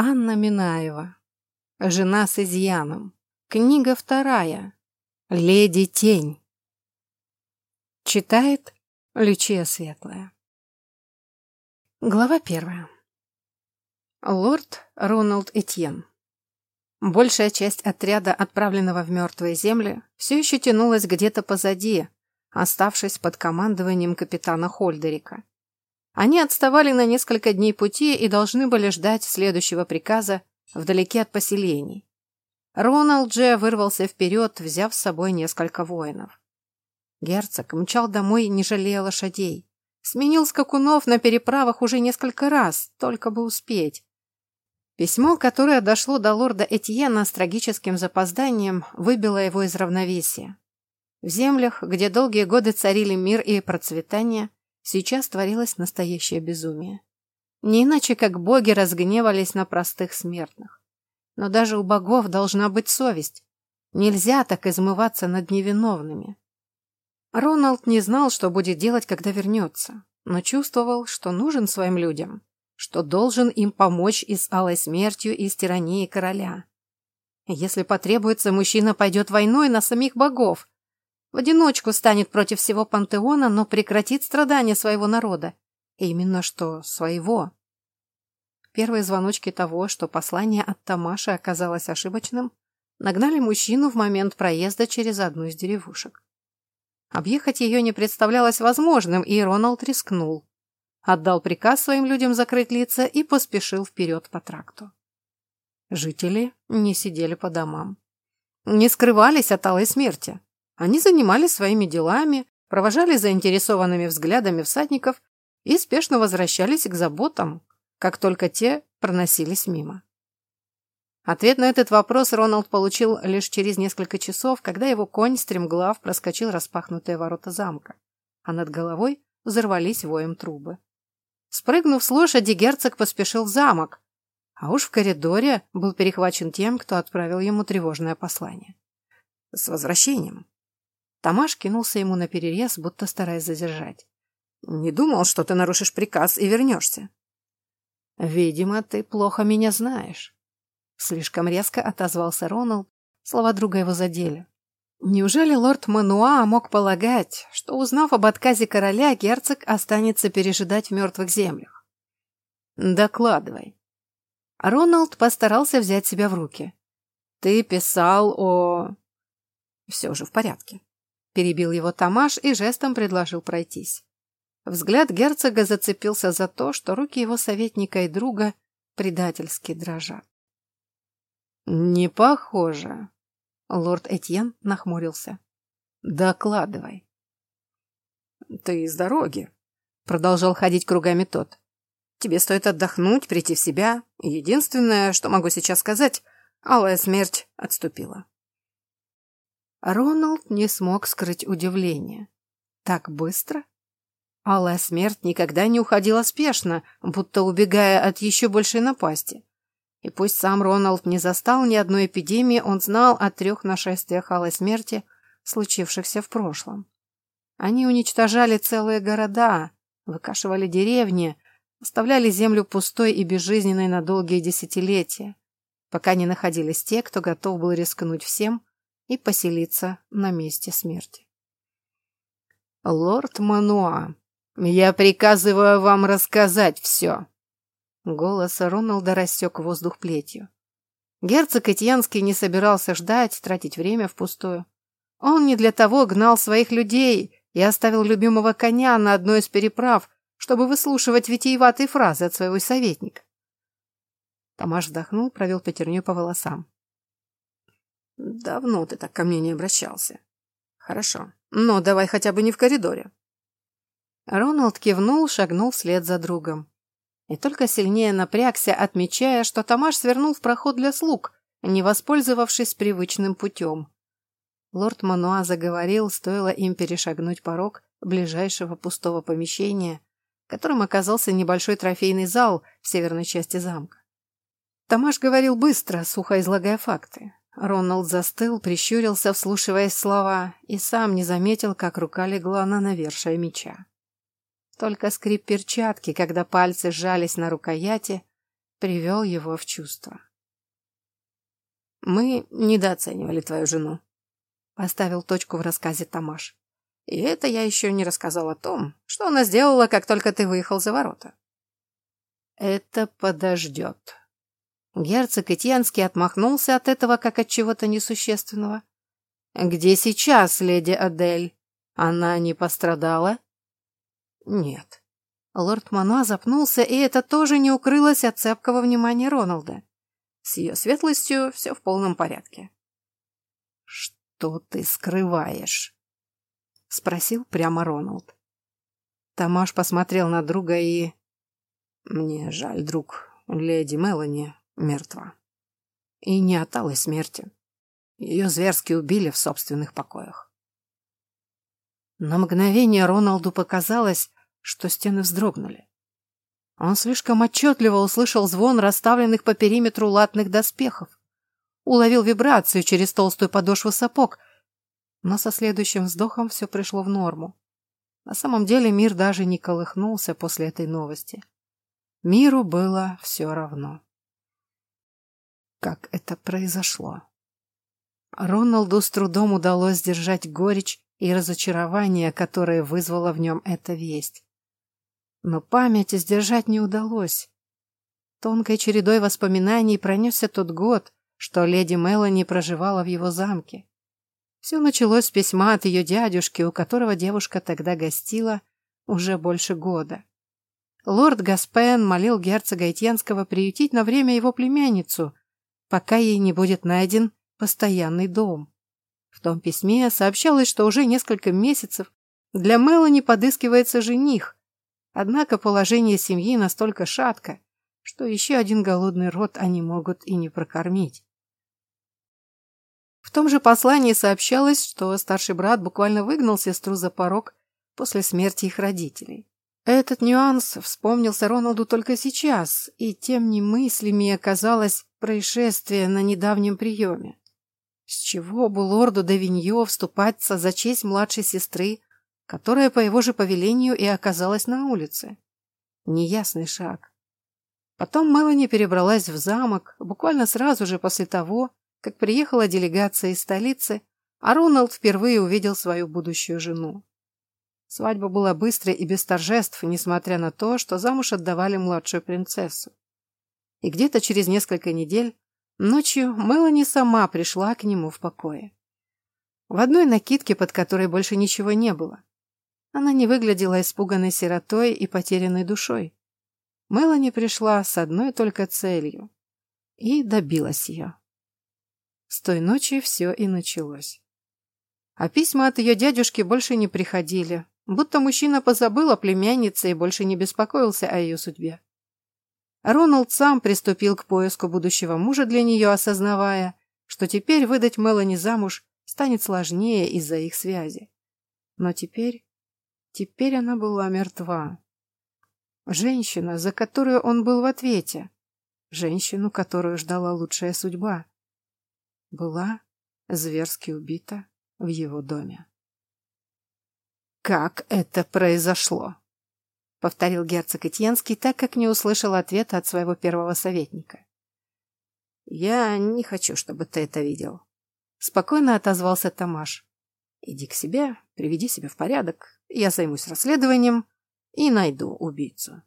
Анна Минаева. Жена с изъяном. Книга вторая. Леди Тень. Читает Лючия Светлая. Глава первая. Лорд Роналд Этьен. Большая часть отряда, отправленного в мертвые земли, все еще тянулась где-то позади, оставшись под командованием капитана Хольдерика. Они отставали на несколько дней пути и должны были ждать следующего приказа вдалеке от поселений. Роналд же вырвался вперед, взяв с собой несколько воинов. Герцог мчал домой, не жалея лошадей. Сменил скакунов на переправах уже несколько раз, только бы успеть. Письмо, которое дошло до лорда Этьена с трагическим запозданием, выбило его из равновесия. В землях, где долгие годы царили мир и процветание, сейчас творилось настоящее безумие. Не иначе, как боги разгневались на простых смертных. Но даже у богов должна быть совесть. Нельзя так измываться над невиновными. Роналд не знал, что будет делать, когда вернется, но чувствовал, что нужен своим людям, что должен им помочь и с алой смертью, и с тиранией короля. Если потребуется, мужчина пойдет войной на самих богов, в одиночку станет против всего пантеона, но прекратит страдания своего народа. И именно что своего. Первые звоночки того, что послание от Тамаши оказалось ошибочным, нагнали мужчину в момент проезда через одну из деревушек. Объехать ее не представлялось возможным, и Роналд рискнул. Отдал приказ своим людям закрыть лица и поспешил вперед по тракту. Жители не сидели по домам. Не скрывались от алой смерти. Они занимались своими делами, провожали заинтересованными взглядами всадников и спешно возвращались к заботам, как только те проносились мимо. Ответ на этот вопрос Роналд получил лишь через несколько часов, когда его конь стремглав проскочил распахнутые ворота замка, а над головой взорвались воем трубы. Спрыгнув с лошади, герцог поспешил в замок, а уж в коридоре был перехвачен тем, кто отправил ему тревожное послание. «С возвращением!» Тамаш кинулся ему на перерез, будто стараясь задержать. «Не думал, что ты нарушишь приказ и вернешься». «Видимо, ты плохо меня знаешь». Слишком резко отозвался Роналд, слова друга его задели. Неужели лорд Мануа мог полагать, что, узнав об отказе короля, герцог останется пережидать в мертвых землях? «Докладывай». Роналд постарался взять себя в руки. «Ты писал о...» «Все же в порядке. Перебил его Тамаш и жестом предложил пройтись. Взгляд герцога зацепился за то, что руки его советника и друга предательски дрожат. «Не похоже». Лорд Этьен нахмурился. «Докладывай». «Ты из дороги», — продолжал ходить кругами тот. «Тебе стоит отдохнуть, прийти в себя. Единственное, что могу сейчас сказать, алая смерть отступила». Роналд не смог скрыть удивление. Так быстро? Алая смерть никогда не уходила спешно, будто убегая от еще большей напасти. И пусть сам Роналд не застал ни одной эпидемии, он знал о трех нашествиях Алой смерти, случившихся в прошлом. Они уничтожали целые города, выкашивали деревни, оставляли землю пустой и безжизненной на долгие десятилетия, пока не находились те, кто готов был рискнуть всем, и поселиться на месте смерти. «Лорд Мануа, я приказываю вам рассказать все!» Голос Роналда рассек воздух плетью. Герцог Этьянский не собирался ждать, тратить время впустую. Он не для того гнал своих людей и оставил любимого коня на одной из переправ, чтобы выслушивать витиеватые фразы от своего советника. Тамаш вздохнул, провел пятерню по волосам. Давно ты так ко мне не обращался. Хорошо. Но давай хотя бы не в коридоре. Роналд кивнул, шагнул вслед за другом. И только сильнее напрягся, отмечая, что Тамаш свернул в проход для слуг, не воспользовавшись привычным путем. Лорд Мануа заговорил, стоило им перешагнуть порог ближайшего пустого помещения, которым оказался небольшой трофейный зал в северной части замка. Тамаш говорил быстро, сухо излагая факты. Роналд застыл, прищурился, вслушиваясь слова, и сам не заметил, как рука легла на навершие меча. Только скрип перчатки, когда пальцы сжались на рукояти, привел его в чувство. «Мы недооценивали твою жену», — поставил точку в рассказе Тамаш. «И это я еще не рассказал о том, что она сделала, как только ты выехал за ворота». «Это подождет». Герцог Этьянский отмахнулся от этого, как от чего-то несущественного. «Где сейчас леди Адель? Она не пострадала?» «Нет». Лорд Мано запнулся, и это тоже не укрылось от цепкого внимания Роналда. С ее светлостью все в полном порядке. «Что ты скрываешь?» — спросил прямо Роналд. Тамаш посмотрел на друга и... «Мне жаль, друг, леди Мелани мертва. И не от алой смерти. Ее зверски убили в собственных покоях». На мгновение Роналду показалось, что стены вздрогнули. Он слишком отчетливо услышал звон расставленных по периметру латных доспехов. Уловил вибрацию через толстую подошву сапог, но со следующим вздохом все пришло в норму. На самом деле мир даже не колыхнулся после этой новости. Миру было все равно. Как это произошло? Роналду с трудом удалось сдержать горечь и разочарование, которое вызвала в нем эта весть. Но память сдержать не удалось. Тонкой чередой воспоминаний пронесся тот год, что леди Мелани проживала в его замке. Все началось с письма от ее дядюшки, у которого девушка тогда гостила уже больше года. Лорд Гаспен молил герцога Этьенского приютить на время его племянницу, пока ей не будет найден постоянный дом. В том письме сообщалось, что уже несколько месяцев для Мелани подыскивается жених, Однако положение семьи настолько шатко, что еще один голодный род они могут и не прокормить. В том же послании сообщалось, что старший брат буквально выгнал сестру за порог после смерти их родителей. Этот нюанс вспомнился Роналду только сейчас, и тем немыслимее оказалось происшествие на недавнем приеме. С чего бы лорду Давиньо вступаться за честь младшей сестры, которая по его же повелению и оказалась на улице. Неясный шаг. Потом Мелани перебралась в замок буквально сразу же после того, как приехала делегация из столицы, а Роналд впервые увидел свою будущую жену. Свадьба была быстрой и без торжеств, несмотря на то, что замуж отдавали младшую принцессу. И где-то через несколько недель ночью Мелани сама пришла к нему в покое. В одной накидке, под которой больше ничего не было. Она не выглядела испуганной сиротой и потерянной душой. Мелани пришла с одной только целью и добилась ее. С той ночи все и началось. А письма от ее дядюшки больше не приходили, будто мужчина позабыл о племяннице и больше не беспокоился о ее судьбе. Роналд сам приступил к поиску будущего мужа для нее, осознавая, что теперь выдать Мелани замуж станет сложнее из-за их связи. Но теперь Теперь она была мертва. Женщина, за которую он был в ответе. Женщину, которую ждала лучшая судьба. Была зверски убита в его доме. «Как это произошло?» — повторил герцог Этьенский, так как не услышал ответа от своего первого советника. «Я не хочу, чтобы ты это видел», — спокойно отозвался Тамаш. Иди к себе, приведи себя в порядок, я займусь расследованием и найду убийцу.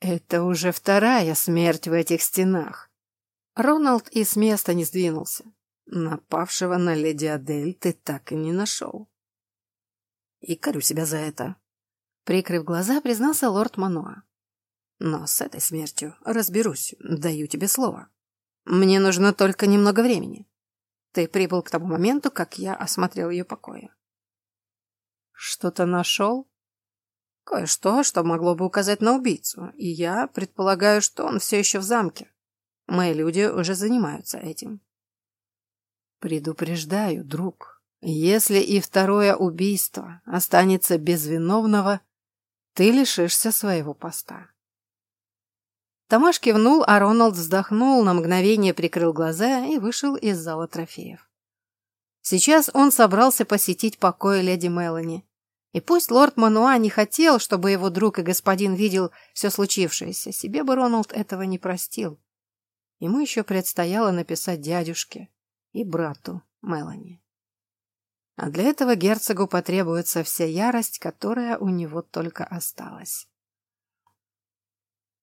Это уже вторая смерть в этих стенах. Роналд и с места не сдвинулся. Напавшего на леди Адель ты так и не нашел. И корю себя за это. Прикрыв глаза, признался лорд Маноа. Но с этой смертью разберусь, даю тебе слово. Мне нужно только немного времени. Ты прибыл к тому моменту, как я осмотрел ее покои. Что-то нашел? Кое-что, что могло бы указать на убийцу, и я предполагаю, что он все еще в замке. Мои люди уже занимаются этим. Предупреждаю, друг, если и второе убийство останется без виновного, ты лишишься своего поста. Тамаш кивнул, а Роналд вздохнул, на мгновение прикрыл глаза и вышел из зала трофеев. Сейчас он собрался посетить покой леди Мелани. И пусть лорд Мануа не хотел, чтобы его друг и господин видел все случившееся, себе бы Роналд этого не простил. Ему еще предстояло написать дядюшке и брату Мелани. А для этого герцогу потребуется вся ярость, которая у него только осталась.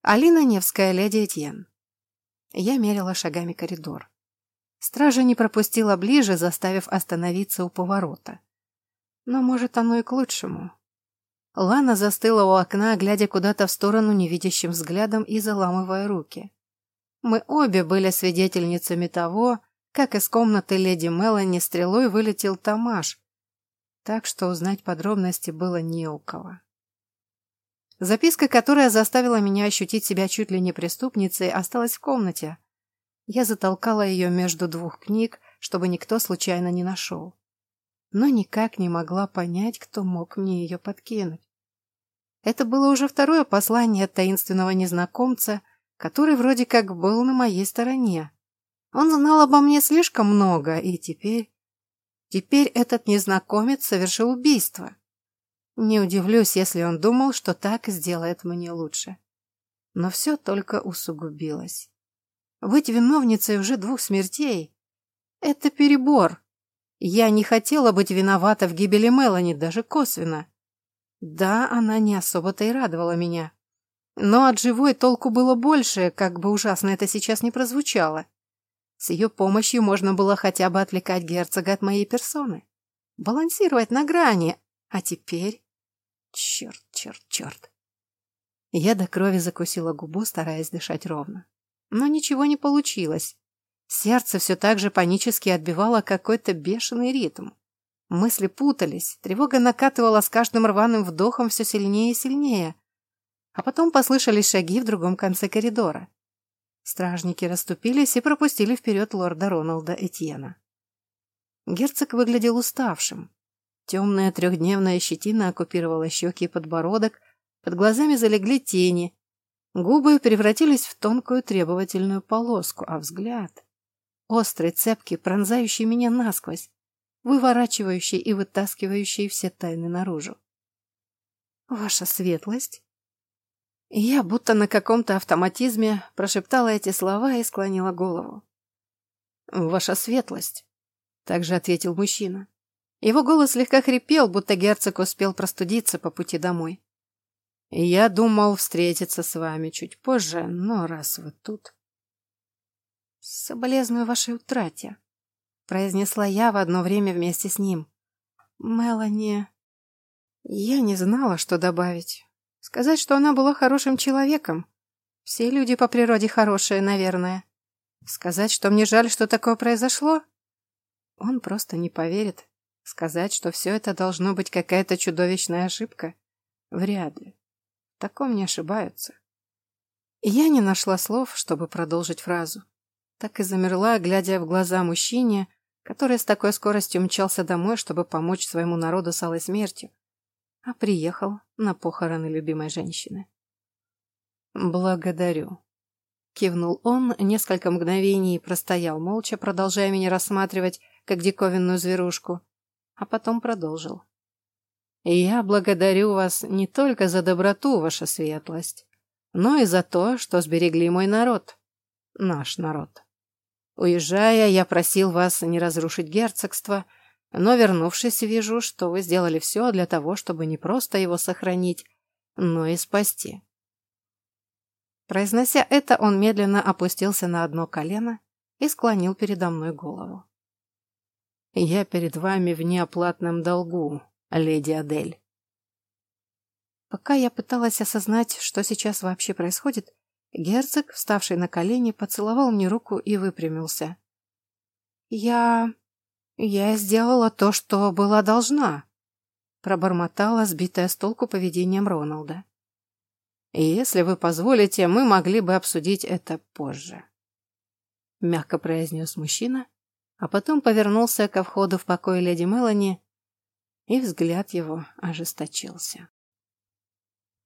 Алина Невская, леди Этьен. Я мерила шагами коридор. Стража не пропустила ближе, заставив остановиться у поворота. Но, может, оно и к лучшему. Лана застыла у окна, глядя куда-то в сторону невидящим взглядом и заламывая руки. Мы обе были свидетельницами того, как из комнаты леди Мелани стрелой вылетел Тамаш, так что узнать подробности было не у кого. Записка, которая заставила меня ощутить себя чуть ли не преступницей, осталась в комнате. Я затолкала ее между двух книг, чтобы никто случайно не нашел. Но никак не могла понять, кто мог мне ее подкинуть. Это было уже второе послание от таинственного незнакомца, который вроде как был на моей стороне. Он знал обо мне слишком много, и теперь... Теперь этот незнакомец совершил убийство. Не удивлюсь, если он думал, что так сделает мне лучше. Но все только усугубилось. Быть виновницей уже двух смертей — это перебор. Я не хотела быть виновата в гибели Мелани, даже косвенно. Да, она не особо-то и радовала меня. Но от живой толку было больше, как бы ужасно это сейчас не прозвучало. С ее помощью можно было хотя бы отвлекать герцога от моей персоны. Балансировать на грани. А теперь... Черт, черт, черт. Я до крови закусила губу, стараясь дышать ровно. Но ничего не получилось. Сердце все так же панически отбивало какой-то бешеный ритм. Мысли путались, тревога накатывала с каждым рваным вдохом все сильнее и сильнее. А потом послышались шаги в другом конце коридора. Стражники расступились и пропустили вперед лорда Роналда Этьена. Герцог выглядел уставшим. Темная трехдневная щетина оккупировала щеки и подбородок, под глазами залегли тени, губы превратились в тонкую требовательную полоску, а взгляд — острый, цепкий, пронзающий меня насквозь, выворачивающий и вытаскивающий все тайны наружу. «Ваша светлость?» Я будто на каком-то автоматизме прошептала эти слова и склонила голову. «Ваша светлость», — также ответил мужчина. Его голос слегка хрипел, будто герцог успел простудиться по пути домой. «Я думал встретиться с вами чуть позже, но раз вы тут...» «Соболезную вашей утрате», — произнесла я в одно время вместе с ним. «Мелани...» Я не знала, что добавить. Сказать, что она была хорошим человеком. Все люди по природе хорошие, наверное. Сказать, что мне жаль, что такое произошло? Он просто не поверит. Сказать, что все это должно быть какая-то чудовищная ошибка? Вряд ли. В таком не ошибаются. И я не нашла слов, чтобы продолжить фразу. Так и замерла, глядя в глаза мужчине, который с такой скоростью мчался домой, чтобы помочь своему народу с алой смертью, а приехал на похороны любимой женщины. «Благодарю», — кивнул он, несколько мгновений простоял молча, продолжая меня рассматривать, как диковинную зверушку, а потом продолжил. «Я благодарю вас не только за доброту, ваша светлость, но и за то, что сберегли мой народ, наш народ. Уезжая, я просил вас не разрушить герцогство, но, вернувшись, вижу, что вы сделали все для того, чтобы не просто его сохранить, но и спасти». Произнося это, он медленно опустился на одно колено и склонил передо мной голову. Я перед вами в неоплатном долгу, леди Адель. Пока я пыталась осознать, что сейчас вообще происходит, герцог, вставший на колени, поцеловал мне руку и выпрямился. «Я... я сделала то, что была должна», — пробормотала, сбитая с толку поведением Роналда. «И если вы позволите, мы могли бы обсудить это позже», — мягко произнес мужчина, а потом повернулся ко входу в покой леди Мелани, и взгляд его ожесточился.